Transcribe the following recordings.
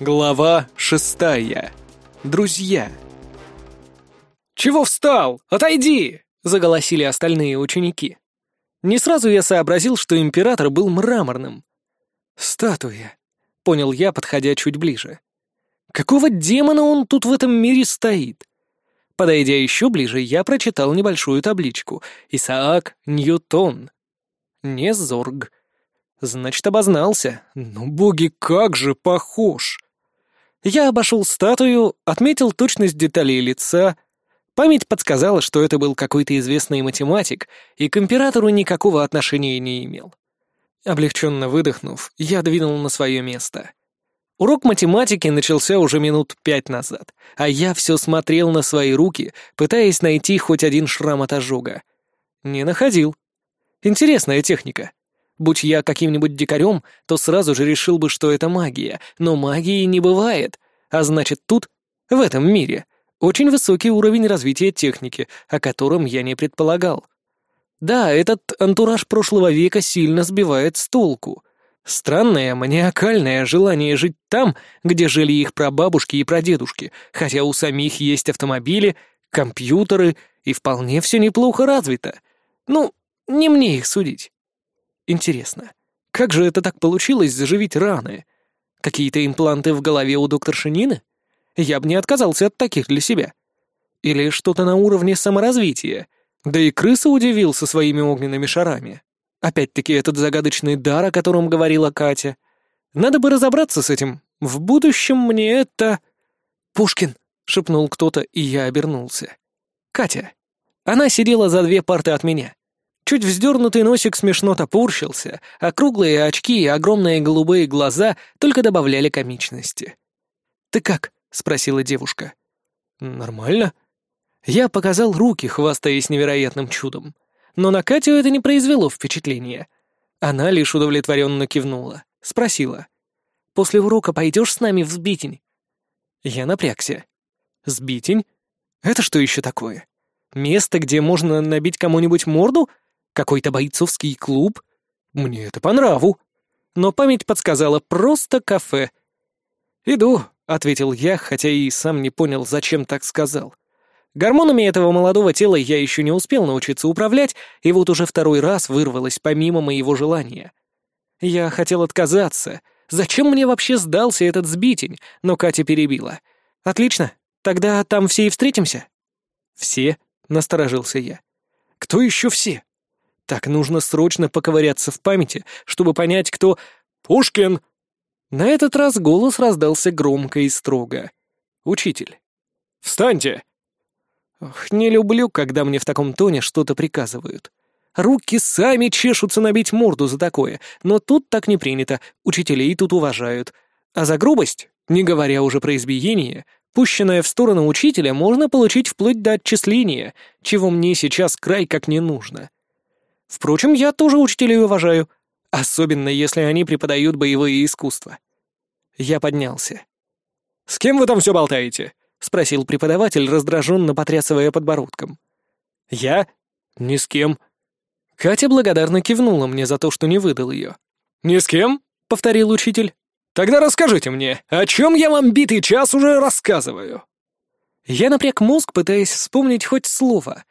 Глава шестая. Друзья. «Чего встал? Отойди!» — заголосили остальные ученики. Не сразу я сообразил, что император был мраморным. «Статуя», — понял я, подходя чуть ближе. «Какого демона он тут в этом мире стоит?» Подойдя еще ближе, я прочитал небольшую табличку. «Исаак Ньютон». Не Зорг. Значит, обознался. Ну, боги, как же похож! Я обошел статую, отметил точность деталей лица. Память подсказала, что это был какой-то известный математик, и к императору никакого отношения не имел. Облегченно выдохнув, я двинул на свое место. Урок математики начался уже минут пять назад, а я все смотрел на свои руки, пытаясь найти хоть один шрам от ожога. Не находил. Интересная техника. Будь я каким-нибудь дикарем, то сразу же решил бы, что это магия, но магии не бывает, а значит тут, в этом мире, очень высокий уровень развития техники, о котором я не предполагал. Да, этот антураж прошлого века сильно сбивает с толку. Странное, маниакальное желание жить там, где жили их прабабушки и прадедушки, хотя у самих есть автомобили, компьютеры и вполне все неплохо развито. Ну, не мне их судить. Интересно, как же это так получилось заживить раны? Какие-то импланты в голове у доктора Шинины? Я бы не отказался от таких для себя. Или что-то на уровне саморазвития. Да и крыса удивил со своими огненными шарами. Опять-таки этот загадочный дар, о котором говорила Катя. Надо бы разобраться с этим. В будущем мне это... «Пушкин!» — шепнул кто-то, и я обернулся. «Катя!» Она сидела за две парты от меня. Чуть вздернутый носик смешно топорщился, а круглые очки и огромные голубые глаза только добавляли комичности. «Ты как?» — спросила девушка. «Нормально». Я показал руки, хвастаясь невероятным чудом. Но на Катю это не произвело впечатления. Она лишь удовлетворенно кивнула. Спросила. «После урока пойдешь с нами в Сбитень?» Я напрягся. «Сбитень? Это что еще такое? Место, где можно набить кому-нибудь морду?» Какой-то бойцовский клуб? Мне это по нраву. Но память подсказала просто кафе. «Иду», — ответил я, хотя и сам не понял, зачем так сказал. Гормонами этого молодого тела я еще не успел научиться управлять, и вот уже второй раз вырвалось помимо моего желания. Я хотел отказаться. Зачем мне вообще сдался этот сбитень? Но Катя перебила. «Отлично. Тогда там все и встретимся?» «Все?» — насторожился я. «Кто еще все?» Так нужно срочно поковыряться в памяти, чтобы понять, кто... «Пушкин!» На этот раз голос раздался громко и строго. «Учитель». «Встаньте!» Ох, не люблю, когда мне в таком тоне что-то приказывают. Руки сами чешутся набить морду за такое, но тут так не принято, учителей тут уважают. А за грубость, не говоря уже про избиение, пущенное в сторону учителя можно получить вплоть до отчисления, чего мне сейчас край как не нужно. Впрочем, я тоже учителей уважаю, особенно если они преподают боевые искусства. Я поднялся. «С кем вы там все болтаете?» — спросил преподаватель, раздраженно потрясывая подбородком. «Я? Ни с кем». Катя благодарно кивнула мне за то, что не выдал ее. «Ни с кем?» — повторил учитель. «Тогда расскажите мне, о чем я вам битый час уже рассказываю?» Я напряг мозг, пытаясь вспомнить хоть слово,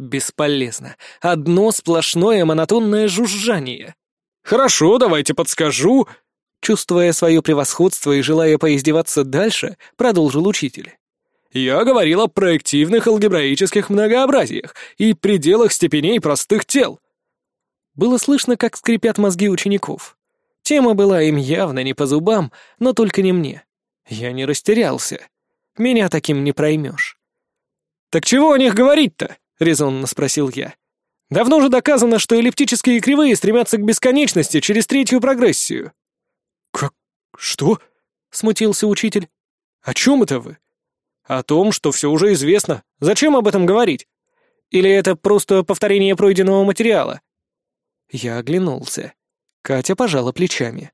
Бесполезно. Одно сплошное монотонное жужжание. «Хорошо, давайте подскажу», Чувствуя свое превосходство и желая поиздеваться дальше, продолжил учитель. «Я говорил о проективных алгебраических многообразиях и пределах степеней простых тел». Было слышно, как скрипят мозги учеников. Тема была им явно не по зубам, но только не мне. Я не растерялся. Меня таким не проймешь. «Так чего о них говорить-то?» — резонно спросил я. «Давно уже доказано, что эллиптические кривые стремятся к бесконечности через третью прогрессию». «Как? Что?» — смутился учитель. «О чем это вы?» «О том, что все уже известно. Зачем об этом говорить? Или это просто повторение пройденного материала?» Я оглянулся. Катя пожала плечами.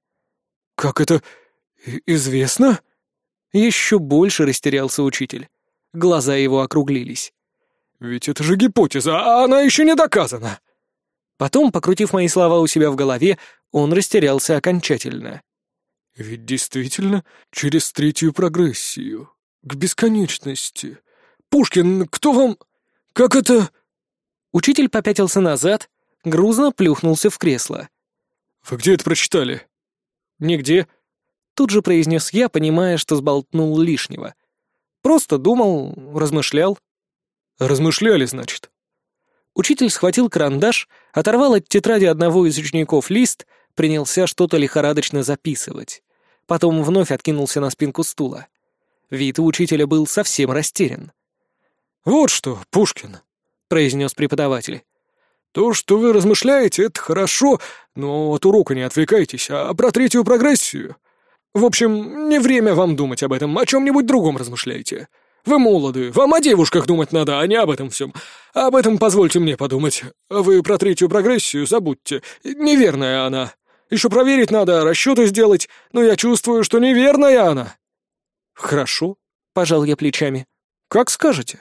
«Как это известно?» Еще больше растерялся учитель. Глаза его округлились. Ведь это же гипотеза, а она еще не доказана. Потом, покрутив мои слова у себя в голове, он растерялся окончательно. Ведь действительно через третью прогрессию, к бесконечности. Пушкин, кто вам... Как это...» Учитель попятился назад, грузно плюхнулся в кресло. «Вы где это прочитали?» «Нигде», — тут же произнес я, понимая, что сболтнул лишнего. «Просто думал, размышлял». «Размышляли, значит?» Учитель схватил карандаш, оторвал от тетради одного из учеников лист, принялся что-то лихорадочно записывать. Потом вновь откинулся на спинку стула. Вид у учителя был совсем растерян. «Вот что, Пушкин», — произнес преподаватель. «То, что вы размышляете, это хорошо, но от урока не отвлекайтесь, а про третью прогрессию. В общем, не время вам думать об этом, о чем-нибудь другом размышляйте. Вы молоды, вам о девушках думать надо, а не об этом всем. Об этом позвольте мне подумать. Вы про третью прогрессию забудьте. Неверная она. Еще проверить надо, расчеты сделать, но я чувствую, что неверная она». «Хорошо», — пожал я плечами. «Как скажете».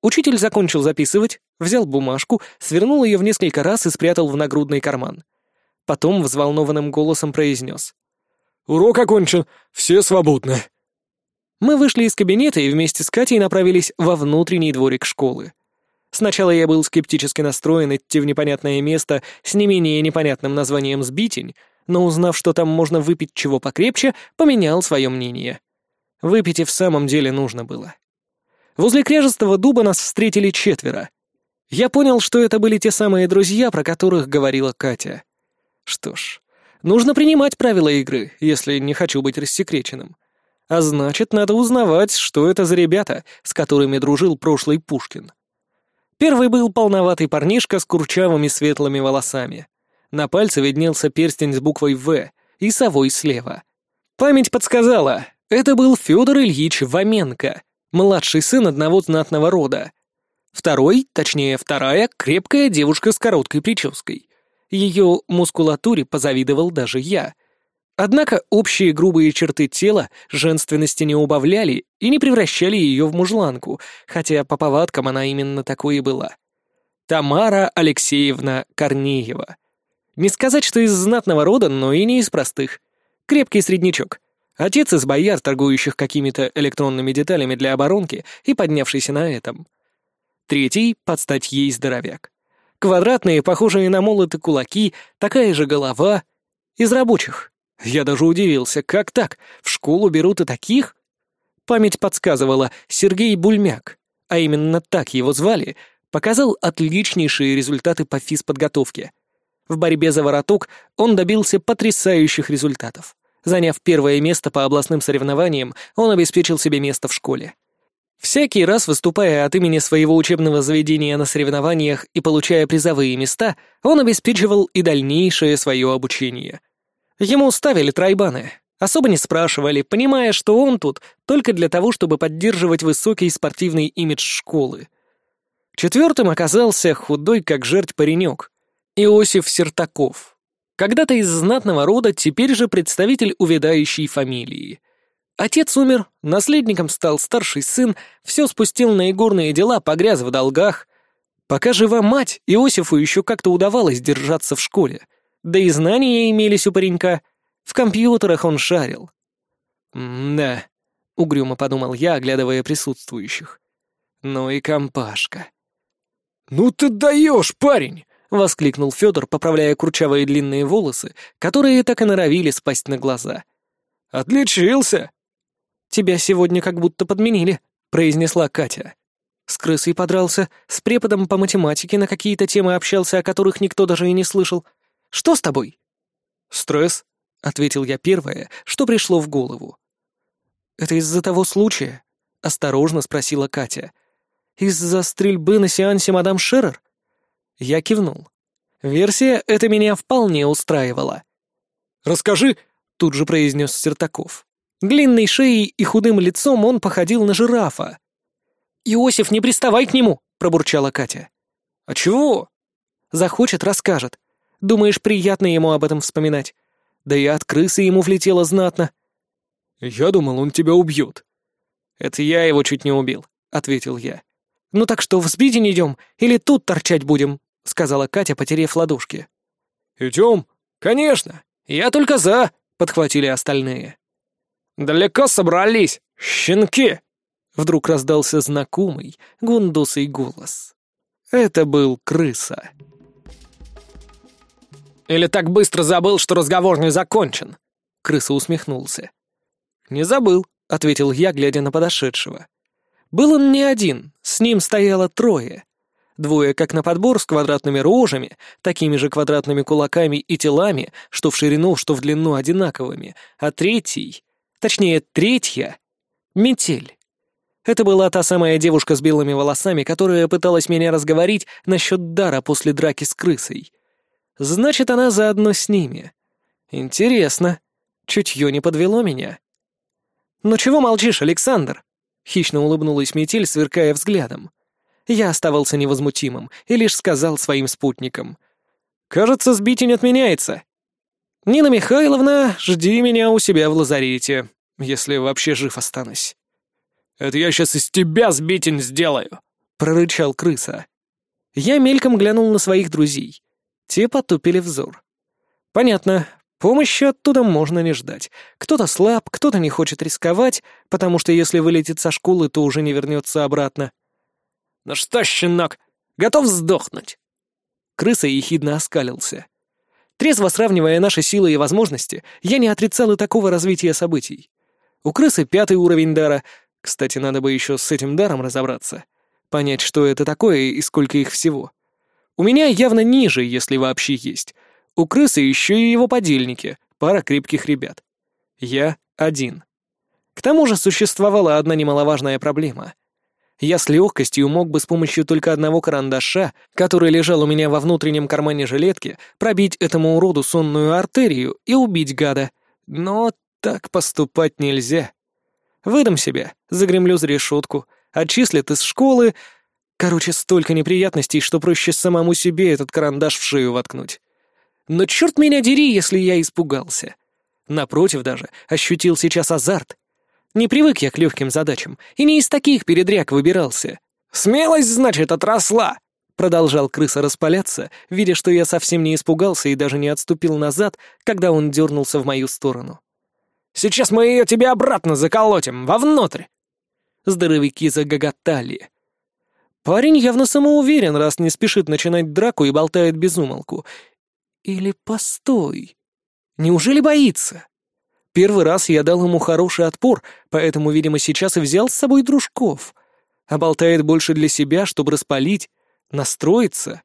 Учитель закончил записывать, взял бумажку, свернул ее в несколько раз и спрятал в нагрудный карман. Потом взволнованным голосом произнес. «Урок окончен, все свободны». Мы вышли из кабинета и вместе с Катей направились во внутренний дворик школы. Сначала я был скептически настроен идти в непонятное место с не менее непонятным названием «Сбитень», но узнав, что там можно выпить чего покрепче, поменял свое мнение. Выпить и в самом деле нужно было. Возле кряжестого дуба нас встретили четверо. Я понял, что это были те самые друзья, про которых говорила Катя. Что ж, нужно принимать правила игры, если не хочу быть рассекреченным. А значит, надо узнавать, что это за ребята, с которыми дружил прошлый Пушкин. Первый был полноватый парнишка с курчавыми светлыми волосами. На пальце виднелся перстень с буквой «В» и совой слева. Память подсказала, это был Федор Ильич Воменко, младший сын одного знатного рода. Второй, точнее вторая, крепкая девушка с короткой прической. Ее мускулатуре позавидовал даже я — Однако общие грубые черты тела женственности не убавляли и не превращали ее в мужланку, хотя по повадкам она именно такой и была. Тамара Алексеевна Корнеева. Не сказать, что из знатного рода, но и не из простых. Крепкий среднячок. Отец из бояр, торгующих какими-то электронными деталями для оборонки и поднявшийся на этом. Третий — подстать ей здоровяк. Квадратные, похожие на молоты кулаки, такая же голова. Из рабочих. Я даже удивился, как так? В школу берут и таких? Память подсказывала, Сергей Бульмяк, а именно так его звали, показал отличнейшие результаты по физподготовке. В борьбе за вороток он добился потрясающих результатов. Заняв первое место по областным соревнованиям, он обеспечил себе место в школе. Всякий раз выступая от имени своего учебного заведения на соревнованиях и получая призовые места, он обеспечивал и дальнейшее свое обучение — Ему ставили тройбаны, особо не спрашивали, понимая, что он тут только для того, чтобы поддерживать высокий спортивный имидж школы. Четвертым оказался худой как жерть паренек, Иосиф Сертаков. Когда-то из знатного рода, теперь же представитель увядающей фамилии. Отец умер, наследником стал старший сын, все спустил на игорные дела, погряз в долгах. Пока жива мать, Иосифу еще как-то удавалось держаться в школе — да и знания имелись у паренька. В компьютерах он шарил. «Да», — угрюмо подумал я, оглядывая присутствующих. «Ну и компашка». «Ну ты даешь, парень!» — воскликнул Федор, поправляя курчавые длинные волосы, которые так и норовили спасть на глаза. «Отличился!» «Тебя сегодня как будто подменили», — произнесла Катя. С крысой подрался, с преподом по математике на какие-то темы общался, о которых никто даже и не слышал. Что с тобой?» «Стресс», — ответил я первое, что пришло в голову. «Это из-за того случая?» — осторожно спросила Катя. «Из-за стрельбы на сеансе мадам Шерер?» Я кивнул. Версия эта меня вполне устраивала. «Расскажи», — тут же произнес Сертаков. Длинной шеей и худым лицом он походил на жирафа. «Иосиф, не приставай к нему!» — пробурчала Катя. «А чего?» «Захочет, расскажет. Думаешь, приятно ему об этом вспоминать? Да и от крысы ему влетело знатно». «Я думал, он тебя убьет». «Это я его чуть не убил», — ответил я. «Ну так что, в сбиде идем или тут торчать будем?» — сказала Катя, потеряв ладошки. «Идем? Конечно! Я только за!» — подхватили остальные. «Далеко собрались, щенки!» Вдруг раздался знакомый гундосый голос. Это был крыса. «Или так быстро забыл, что разговор не закончен?» Крыса усмехнулся. «Не забыл», — ответил я, глядя на подошедшего. Был он не один, с ним стояло трое. Двое как на подбор с квадратными рожами, такими же квадратными кулаками и телами, что в ширину, что в длину одинаковыми, а третий, точнее третья, метель. Это была та самая девушка с белыми волосами, которая пыталась меня разговорить насчет дара после драки с крысой. Значит, она заодно с ними. Интересно. Чутье не подвело меня. «Ну чего молчишь, Александр?» Хищно улыбнулась метель, сверкая взглядом. Я оставался невозмутимым и лишь сказал своим спутникам. «Кажется, сбитень отменяется. Нина Михайловна, жди меня у себя в лазарете, если вообще жив останусь». «Это я сейчас из тебя сбитень сделаю!» — прорычал крыса. Я мельком глянул на своих друзей. Те потупили взор. «Понятно, Помощи оттуда можно не ждать. Кто-то слаб, кто-то не хочет рисковать, потому что если вылетит со школы, то уже не вернется обратно. «Ну что, щенок, готов сдохнуть?» Крыса ехидно оскалился. Трезво сравнивая наши силы и возможности, я не отрицал и такого развития событий. У крысы пятый уровень дара. Кстати, надо бы еще с этим даром разобраться. Понять, что это такое и сколько их всего. У меня явно ниже, если вообще есть. У крысы еще и его подельники, пара крепких ребят. Я один. К тому же существовала одна немаловажная проблема. Я с легкостью мог бы с помощью только одного карандаша, который лежал у меня во внутреннем кармане жилетки, пробить этому уроду сонную артерию и убить гада. Но так поступать нельзя. Выдам себя, загремлю за решетку, отчислят из школы. Короче, столько неприятностей, что проще самому себе этот карандаш в шею воткнуть. Но черт меня дери, если я испугался. Напротив даже, ощутил сейчас азарт. Не привык я к легким задачам, и не из таких передряг выбирался. «Смелость, значит, отросла!» Продолжал крыса распаляться, видя, что я совсем не испугался и даже не отступил назад, когда он дернулся в мою сторону. «Сейчас мы ее тебе обратно заколотим, вовнутрь!» Здоровяки загоготали. Парень явно самоуверен, раз не спешит начинать драку и болтает без умолку, или постой. Неужели боится? Первый раз я дал ему хороший отпор, поэтому, видимо, сейчас и взял с собой дружков. А болтает больше для себя, чтобы распалить, настроиться.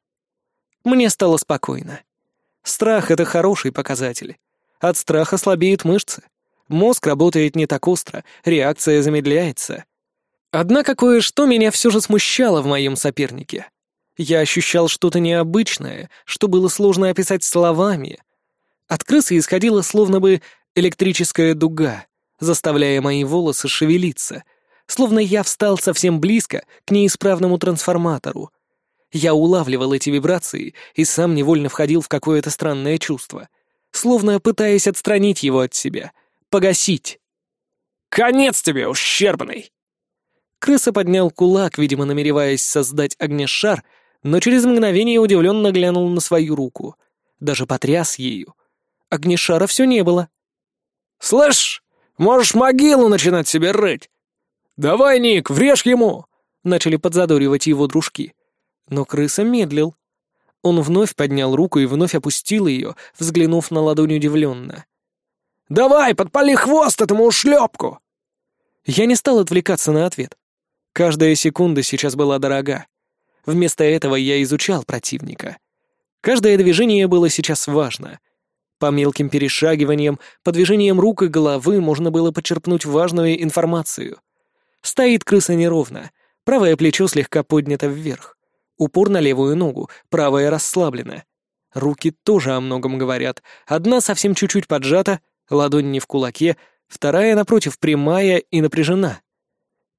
Мне стало спокойно. Страх — это хороший показатель. От страха слабеют мышцы. Мозг работает не так остро, реакция замедляется. Однако кое-что меня все же смущало в моем сопернике. Я ощущал что-то необычное, что было сложно описать словами. От крысы исходила словно бы электрическая дуга, заставляя мои волосы шевелиться, словно я встал совсем близко к неисправному трансформатору. Я улавливал эти вибрации и сам невольно входил в какое-то странное чувство, словно пытаясь отстранить его от себя, погасить. «Конец тебе, ущербный!» Крыса поднял кулак, видимо, намереваясь создать огнешар, но через мгновение удивленно глянул на свою руку. Даже потряс ею. Огнешара все не было. «Слышь, можешь могилу начинать себе рыть!» «Давай, Ник, врежь ему!» Начали подзадоривать его дружки. Но крыса медлил. Он вновь поднял руку и вновь опустил ее, взглянув на ладонь удивленно. «Давай, подпали хвост этому ушлепку!» Я не стал отвлекаться на ответ. Каждая секунда сейчас была дорога. Вместо этого я изучал противника. Каждое движение было сейчас важно. По мелким перешагиваниям, по движениям рук и головы можно было почерпнуть важную информацию. Стоит крыса неровно, правое плечо слегка поднято вверх. Упор на левую ногу, правая расслаблена. Руки тоже о многом говорят. Одна совсем чуть-чуть поджата, ладонь не в кулаке, вторая, напротив, прямая и напряжена.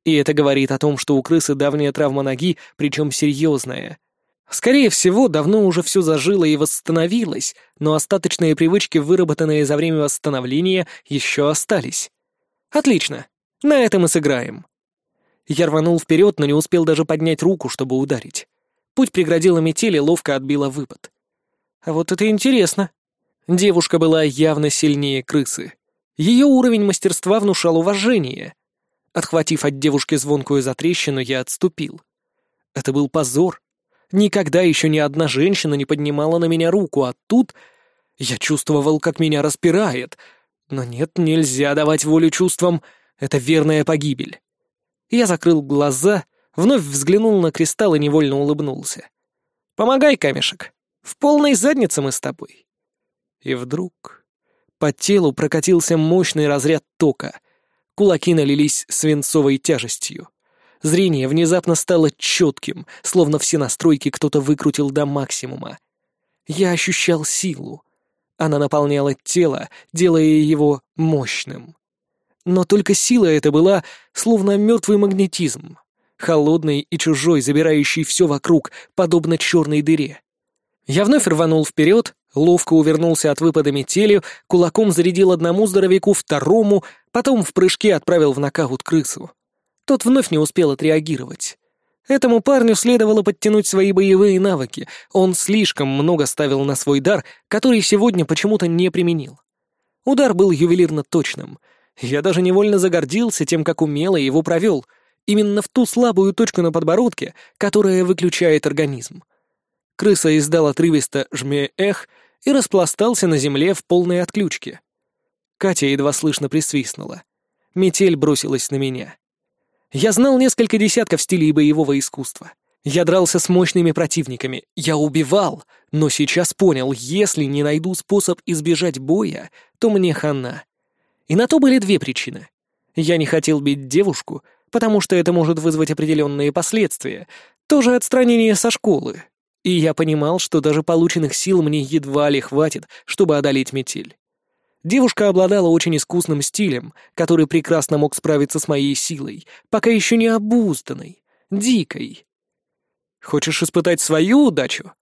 И это говорит о том, что у крысы давняя травма ноги, причем серьезная. Скорее всего, давно уже все зажило и восстановилось, но остаточные привычки, выработанные за время восстановления, еще остались. Отлично. На этом и сыграем. Я рванул вперед, но не успел даже поднять руку, чтобы ударить. Путь преградила метель и ловко отбила выпад. А вот это интересно. Девушка была явно сильнее крысы. Ее уровень мастерства внушал уважение. Отхватив от девушки звонкую затрещину, я отступил. Это был позор. Никогда еще ни одна женщина не поднимала на меня руку, а тут я чувствовал, как меня распирает. Но нет, нельзя давать волю чувствам. Это верная погибель. Я закрыл глаза, вновь взглянул на кристалл и невольно улыбнулся. «Помогай, камешек. В полной заднице мы с тобой». И вдруг по телу прокатился мощный разряд тока. Кулаки налились свинцовой тяжестью. Зрение внезапно стало четким, словно все настройки кто-то выкрутил до максимума. Я ощущал силу. Она наполняла тело, делая его мощным. Но только сила эта была словно мертвый магнетизм, холодный и чужой, забирающий все вокруг, подобно черной дыре. Я вновь рванул вперед, ловко увернулся от выпада метели, кулаком зарядил одному здоровяку, второму, потом в прыжке отправил в нокаут крысу. Тот вновь не успел отреагировать. Этому парню следовало подтянуть свои боевые навыки, он слишком много ставил на свой дар, который сегодня почему-то не применил. Удар был ювелирно точным. Я даже невольно загордился тем, как умело его провел, именно в ту слабую точку на подбородке, которая выключает организм. Крыса издал отрывисто «жме-эх» и распластался на земле в полной отключке. Катя едва слышно присвистнула. Метель бросилась на меня. Я знал несколько десятков стилей боевого искусства. Я дрался с мощными противниками, я убивал, но сейчас понял, если не найду способ избежать боя, то мне хана. И на то были две причины. Я не хотел бить девушку, потому что это может вызвать определенные последствия, тоже отстранение со школы. И я понимал, что даже полученных сил мне едва ли хватит, чтобы одолеть метель. Девушка обладала очень искусным стилем, который прекрасно мог справиться с моей силой, пока еще не обузданной, дикой. «Хочешь испытать свою удачу?»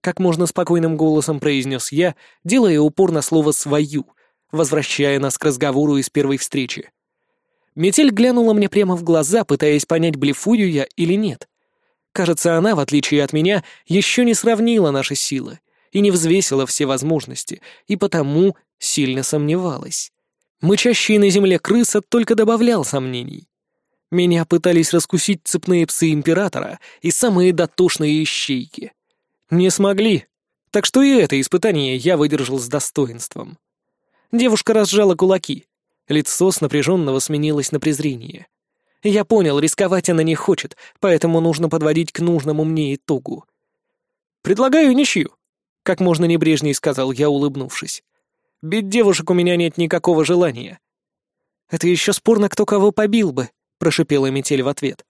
Как можно спокойным голосом произнес я, делая упор на слово «свою», возвращая нас к разговору из первой встречи. Метель глянула мне прямо в глаза, пытаясь понять, блефую я или нет. Кажется, она, в отличие от меня, еще не сравнила наши силы и не взвесила все возможности, и потому сильно сомневалась. Мычащий на земле крыса только добавлял сомнений. Меня пытались раскусить цепные псы Императора и самые дотошные ищейки. Не смогли, так что и это испытание я выдержал с достоинством. Девушка разжала кулаки. Лицо с напряженного сменилось на презрение. Я понял, рисковать она не хочет, поэтому нужно подводить к нужному мне итогу. «Предлагаю ничью», — как можно небрежнее сказал я, улыбнувшись. Бить девушек у меня нет никакого желания». «Это еще спорно, кто кого побил бы», — прошипела метель в ответ.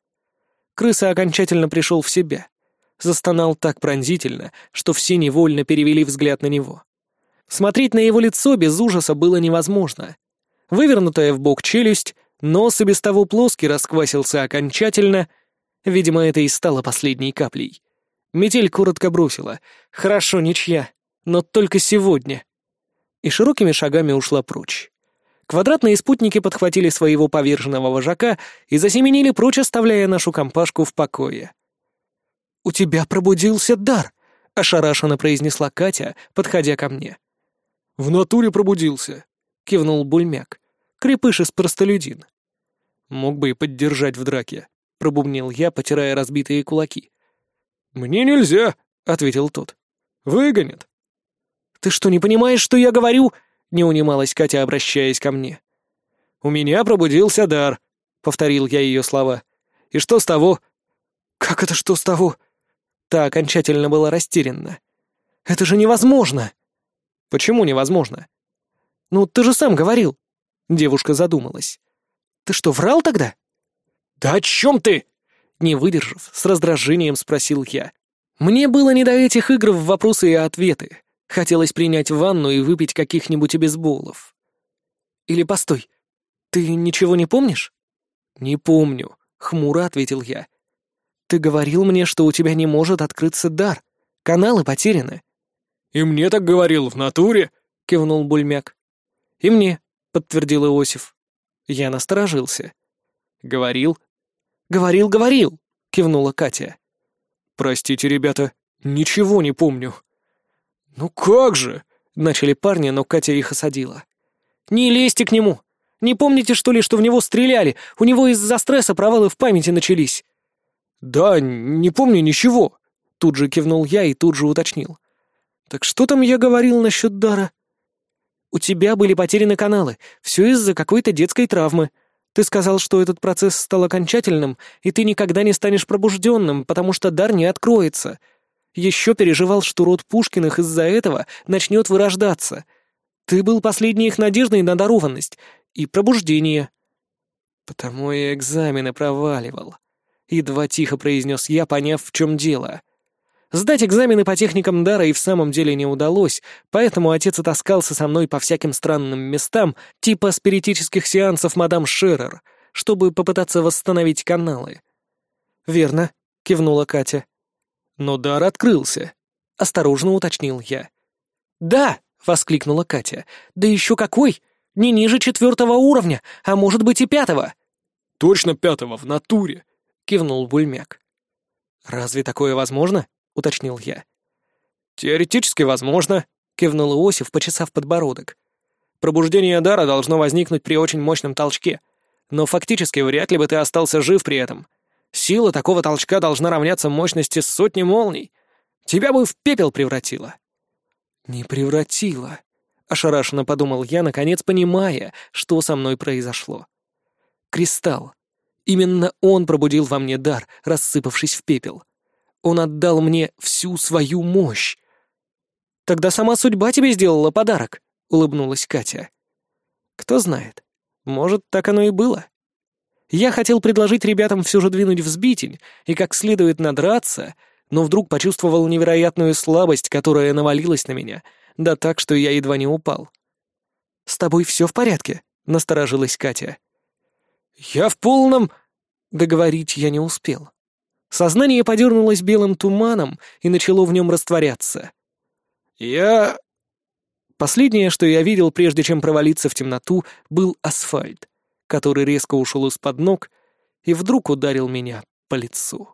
Крыса окончательно пришел в себя. Застонал так пронзительно, что все невольно перевели взгляд на него. Смотреть на его лицо без ужаса было невозможно. Вывернутая в бок челюсть, нос и без того плоский расквасился окончательно. Видимо, это и стало последней каплей. Метель коротко бросила. «Хорошо, ничья. Но только сегодня» и широкими шагами ушла прочь. Квадратные спутники подхватили своего поверженного вожака и засеменили прочь, оставляя нашу компашку в покое. «У тебя пробудился дар», — ошарашенно произнесла Катя, подходя ко мне. «В натуре пробудился», — кивнул Бульмяк. «Крепыш из простолюдин». «Мог бы и поддержать в драке», — пробубнил я, потирая разбитые кулаки. «Мне нельзя», — ответил тот. «Выгонят». «Ты что, не понимаешь, что я говорю?» — не унималась Катя, обращаясь ко мне. «У меня пробудился дар», — повторил я ее слова. «И что с того?» «Как это что с того?» Та окончательно была растерянна. «Это же невозможно!» «Почему невозможно?» «Ну, ты же сам говорил!» Девушка задумалась. «Ты что, врал тогда?» «Да о чем ты?» Не выдержав, с раздражением спросил я. Мне было не до этих игр в вопросы и ответы. Хотелось принять ванну и выпить каких-нибудь обезболов. Или постой, ты ничего не помнишь? Не помню, хмуро ответил я. Ты говорил мне, что у тебя не может открыться дар. Каналы потеряны. И мне так говорил в натуре, кивнул Бульмяк. И мне, подтвердил Иосиф. Я насторожился. Говорил? Говорил, говорил, кивнула Катя. Простите, ребята, ничего не помню. «Ну как же?» — Начали парни, но Катя их осадила. «Не лезьте к нему! Не помните, что ли, что в него стреляли? У него из-за стресса провалы в памяти начались!» «Да, не помню ничего», — тут же кивнул я и тут же уточнил. «Так что там я говорил насчет дара?» «У тебя были потеряны каналы, все из-за какой-то детской травмы. Ты сказал, что этот процесс стал окончательным, и ты никогда не станешь пробужденным, потому что дар не откроется. Еще переживал, что род Пушкиных из-за этого начнет вырождаться. Ты был последней их надеждой на дарованность и пробуждение». «Потому и экзамены проваливал», — едва тихо произнес я, поняв, в чем дело. Сдать экзамены по техникам дара и в самом деле не удалось, поэтому отец отаскался со мной по всяким странным местам, типа спиритических сеансов мадам Шерер, чтобы попытаться восстановить каналы. «Верно», — кивнула Катя. «Но дар открылся», — осторожно уточнил я. «Да!» — воскликнула Катя. «Да еще какой! Не ниже четвертого уровня, а может быть и пятого!» «Точно пятого, в натуре!» — кивнул Бульмяк. «Разве такое возможно?» — уточнил я. «Теоретически возможно», — кивнул Иосиф, почесав подбородок. «Пробуждение дара должно возникнуть при очень мощном толчке, но фактически вряд ли бы ты остался жив при этом. Сила такого толчка должна равняться мощности сотни молний. Тебя бы в пепел превратило». «Не превратило», — ошарашенно подумал я, наконец понимая, что со мной произошло. «Кристалл. Именно он пробудил во мне дар, рассыпавшись в пепел. Он отдал мне всю свою мощь. «Тогда сама судьба тебе сделала подарок», — улыбнулась Катя. «Кто знает, может, так оно и было. Я хотел предложить ребятам все же двинуть в сбитень и как следует надраться, но вдруг почувствовал невероятную слабость, которая навалилась на меня, да так, что я едва не упал. «С тобой все в порядке?» — насторожилась Катя. «Я в полном...» Договорить я не успел. Сознание подернулось белым туманом и начало в нем растворяться. «Я...» Последнее, что я видел, прежде чем провалиться в темноту, был асфальт, который резко ушел из-под ног и вдруг ударил меня по лицу.